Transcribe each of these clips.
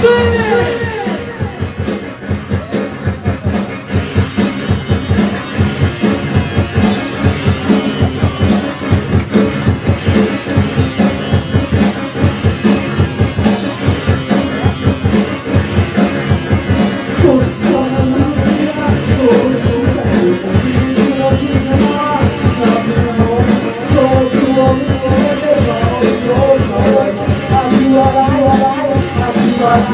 Sing it!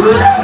Akıyor